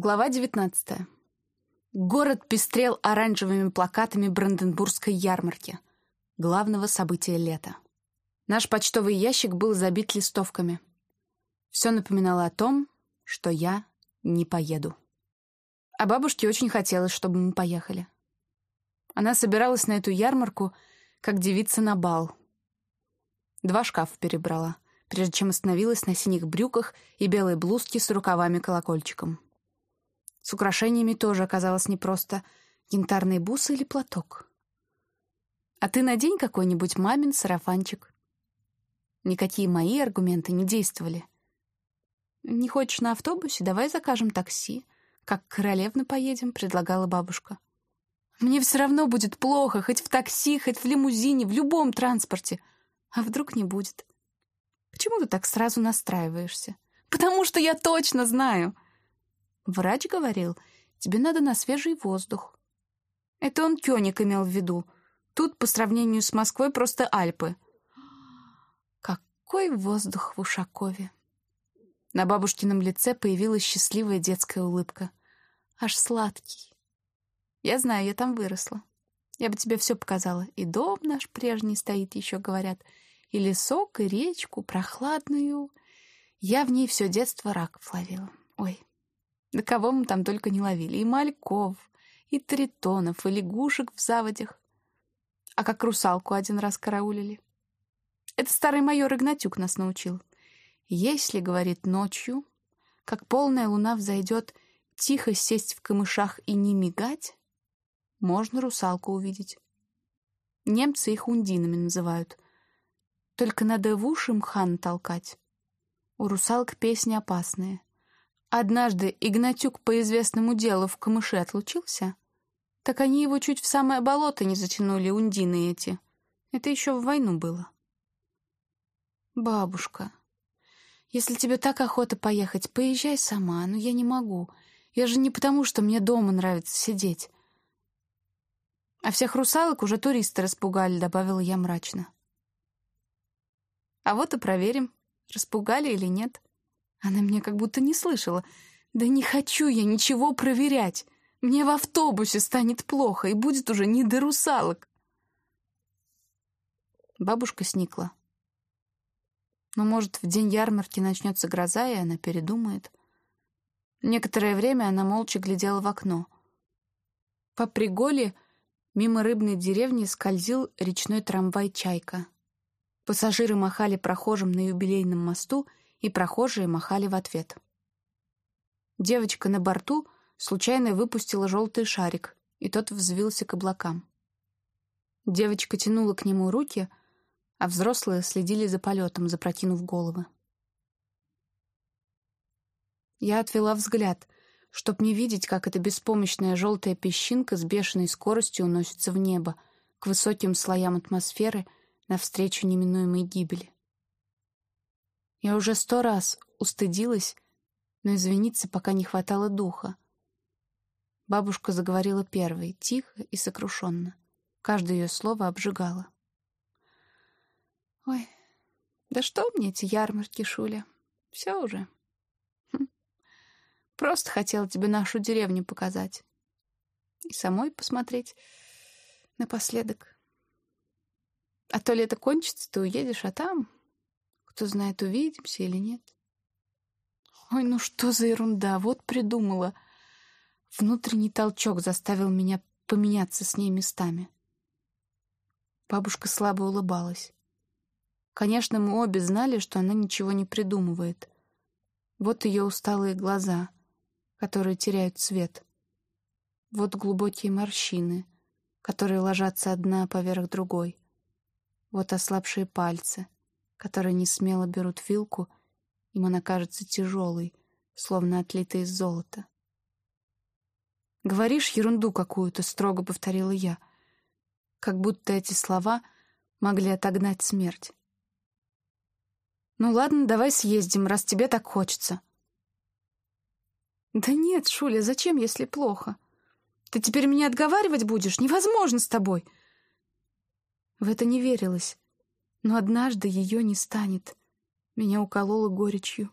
Глава 19. Город пестрел оранжевыми плакатами Бранденбургской ярмарки, главного события лета. Наш почтовый ящик был забит листовками. Все напоминало о том, что я не поеду. А бабушке очень хотелось, чтобы мы поехали. Она собиралась на эту ярмарку, как девица на бал. Два шкафа перебрала, прежде чем остановилась на синих брюках и белой блузке с рукавами-колокольчиком. С украшениями тоже оказалось непросто. Янтарные бусы или платок. А ты надень какой-нибудь мамин сарафанчик. Никакие мои аргументы не действовали. «Не хочешь на автобусе? Давай закажем такси. Как королевна поедем», — предлагала бабушка. «Мне все равно будет плохо, хоть в такси, хоть в лимузине, в любом транспорте. А вдруг не будет? Почему ты так сразу настраиваешься? Потому что я точно знаю!» Врач говорил, тебе надо на свежий воздух. Это он Кёник имел в виду. Тут, по сравнению с Москвой, просто Альпы. Какой воздух в Ушакове! На бабушкином лице появилась счастливая детская улыбка. Аж сладкий. Я знаю, я там выросла. Я бы тебе все показала. И дом наш прежний стоит, еще говорят. И лесок, и речку, прохладную. Я в ней все детство раков ловила. Ой, да кого мы там только не ловили. И мальков, и тритонов, и лягушек в заводях. А как русалку один раз караулили. Это старый майор Игнатюк нас научил. Если, говорит, ночью, как полная луна взойдет, тихо сесть в камышах и не мигать, можно русалку увидеть. Немцы их ундинами называют. Только надо в уши мхан толкать. У русалок песни опасные. Однажды Игнатюк по известному делу в камыше отлучился, так они его чуть в самое болото не затянули, ундины эти. Это еще в войну было. «Бабушка, если тебе так охота поехать, поезжай сама, но я не могу. Я же не потому, что мне дома нравится сидеть». «А всех русалок уже туристы распугали», — добавила я мрачно. «А вот и проверим, распугали или нет». Она меня как будто не слышала. «Да не хочу я ничего проверять. Мне в автобусе станет плохо, и будет уже не до русалок». Бабушка сникла. Но, может, в день ярмарки начнется гроза, и она передумает. Некоторое время она молча глядела в окно. По приголе мимо рыбной деревни скользил речной трамвай «Чайка». Пассажиры махали прохожим на юбилейном мосту — и прохожие махали в ответ. Девочка на борту случайно выпустила желтый шарик, и тот взвился к облакам. Девочка тянула к нему руки, а взрослые следили за полетом, запрокинув головы. Я отвела взгляд, чтоб не видеть, как эта беспомощная желтая песчинка с бешеной скоростью уносится в небо, к высоким слоям атмосферы, навстречу неминуемой гибели. Я уже сто раз устыдилась, но извиниться пока не хватало духа. Бабушка заговорила первой, тихо и сокрушенно. Каждое ее слово обжигало. «Ой, да что мне эти ярмарки, Шуля? Все уже. Хм. Просто хотела тебе нашу деревню показать. И самой посмотреть напоследок. А то лето кончится, ты уедешь, а там кто знает, увидимся или нет. Ой, ну что за ерунда, вот придумала. Внутренний толчок заставил меня поменяться с ней местами. Бабушка слабо улыбалась. Конечно, мы обе знали, что она ничего не придумывает. Вот ее усталые глаза, которые теряют цвет. Вот глубокие морщины, которые ложатся одна поверх другой. Вот ослабшие пальцы — которые не смело берут вилку, им она кажется тяжелой, словно отлитой из золота. «Говоришь ерунду какую-то», — строго повторила я, как будто эти слова могли отогнать смерть. «Ну ладно, давай съездим, раз тебе так хочется». «Да нет, Шуля, зачем, если плохо? Ты теперь меня отговаривать будешь? Невозможно с тобой!» В это не верилось. Но однажды ее не станет. Меня укололо горечью.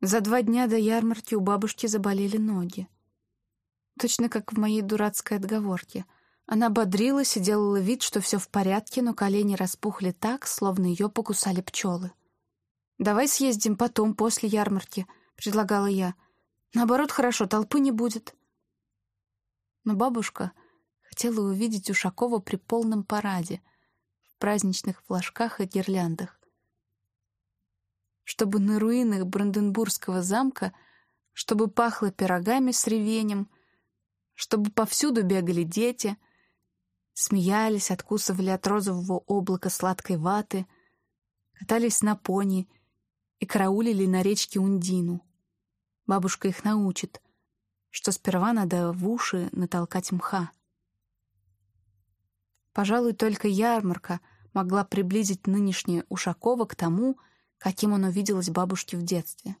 За два дня до ярмарки у бабушки заболели ноги. Точно как в моей дурацкой отговорке. Она бодрилась и делала вид, что все в порядке, но колени распухли так, словно ее покусали пчелы. «Давай съездим потом, после ярмарки», — предлагала я. «Наоборот, хорошо, толпы не будет». Но бабушка хотела увидеть Ушакова при полном параде, праздничных флажках и гирляндах. Чтобы на руинах Бранденбургского замка, чтобы пахло пирогами с ревенем, чтобы повсюду бегали дети, смеялись, откусывали от розового облака сладкой ваты, катались на пони и караулили на речке Ундину. Бабушка их научит, что сперва надо в уши натолкать мха. Пожалуй, только ярмарка могла приблизить нынешнее Ушакова к тому, каким оно виделось бабушке в детстве.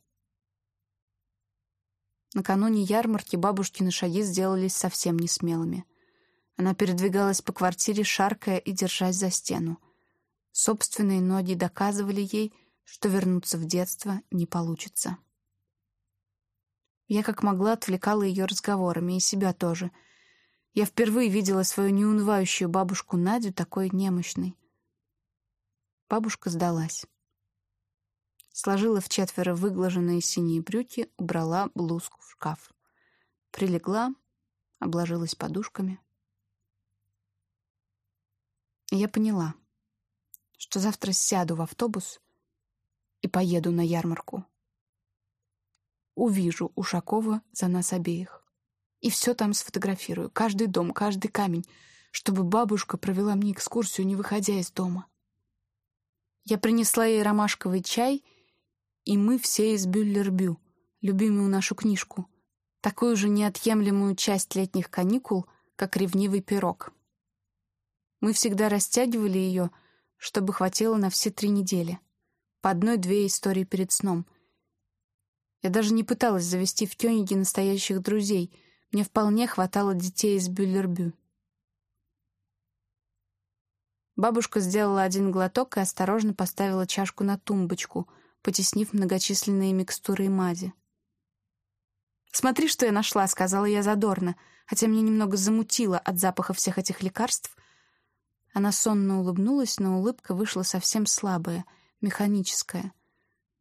Накануне ярмарки бабушкины шаги сделались совсем несмелыми. Она передвигалась по квартире, шаркая и держась за стену. Собственные ноги доказывали ей, что вернуться в детство не получится. Я как могла отвлекала ее разговорами, и себя тоже. Я впервые видела свою неунывающую бабушку Надю такой немощной. Бабушка сдалась. Сложила в четверо выглаженные синие брюки, убрала блузку в шкаф. Прилегла, обложилась подушками. Я поняла, что завтра сяду в автобус и поеду на ярмарку. Увижу Ушакова за нас обеих. И все там сфотографирую, каждый дом, каждый камень, чтобы бабушка провела мне экскурсию, не выходя из дома. Я принесла ей ромашковый чай, и мы все из Бюллербю, любимую нашу книжку, такую же неотъемлемую часть летних каникул, как ревнивый пирог. Мы всегда растягивали ее, чтобы хватило на все три недели. По одной-две истории перед сном. Я даже не пыталась завести в Кёниге настоящих друзей. Мне вполне хватало детей из Бюллербю. Бабушка сделала один глоток и осторожно поставила чашку на тумбочку, потеснив многочисленные микстуры и мази. «Смотри, что я нашла», — сказала я задорно, хотя меня немного замутило от запаха всех этих лекарств. Она сонно улыбнулась, но улыбка вышла совсем слабая — механическое.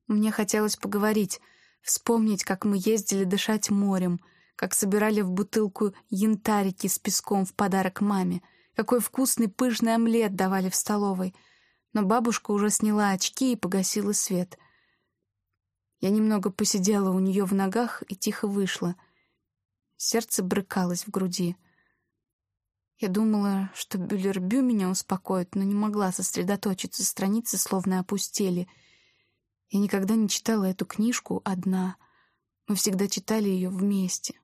Мне хотелось поговорить, вспомнить, как мы ездили дышать морем, как собирали в бутылку янтарики с песком в подарок маме, какой вкусный пышный омлет давали в столовой. Но бабушка уже сняла очки и погасила свет. Я немного посидела у нее в ногах и тихо вышла. Сердце брыкалось в груди. Я думала, что Бюллербю меня успокоит, но не могла сосредоточиться, страницы словно опустели. Я никогда не читала эту книжку одна. Мы всегда читали ее вместе.